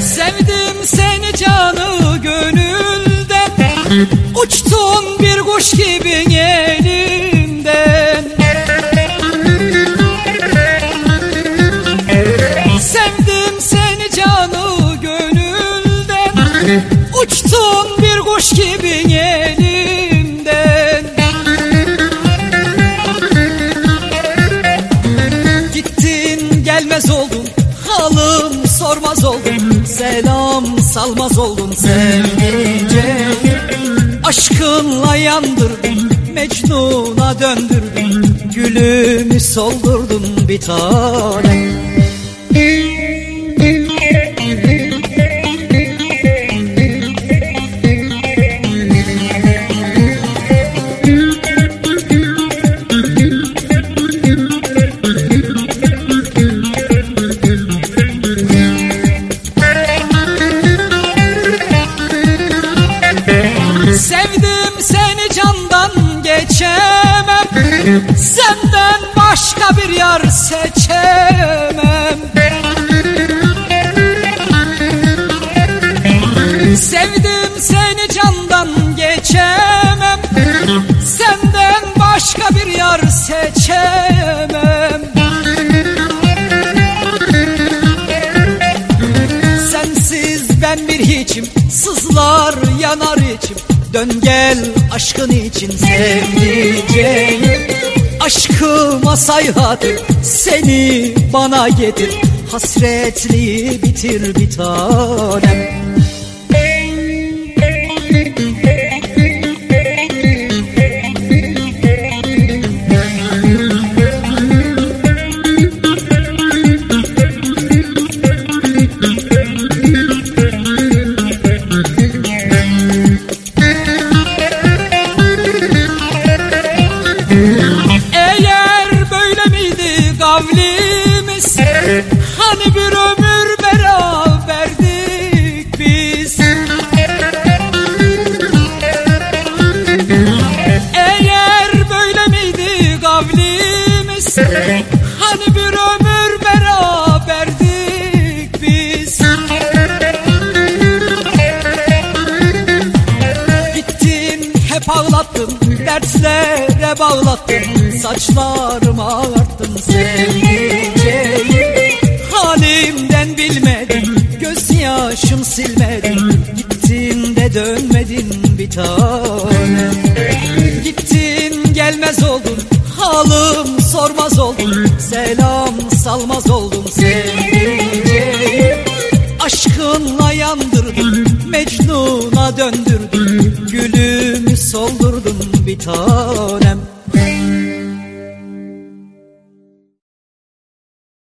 Sevdim seni canı gönülden Uçtun bir kuş gibi elimden. Sevdim seni canı gönülden Uçtun bir kuş gibi elimden. Gittin gelmez oldun halım sormaz oldun Selam salmaz oldun sevdiceğim Aşkınla yandırdın Mecnun'a döndürdün Gülümü soldurdun bir tanem Senden başka bir yar seçemem. Sevdim seni candan geçemem. Senden başka bir yar seçemem. Sensiz ben bir hiçim Sızlar yanar içim. Dön gel aşkın için sevdiceğim Aşkıma sayhat Seni bana getir. Hasretliği bitir bir tanem kavlimiz Hani bir ömür beraberdik biz. Gittin hep ağlattın dertlere bağlattın Saçlarımı ağarttın. Sevdiceğim Halimden bilmedin gözyaşım silmedin. Gittin de dönmedin bir tanem Gittin gelmez oldun halım sormaz oldun Selam salmaz oldun sevdiceğim Aşkınla yandırdın Mecnun'a döndürdün Gülümü soldurdun bir tane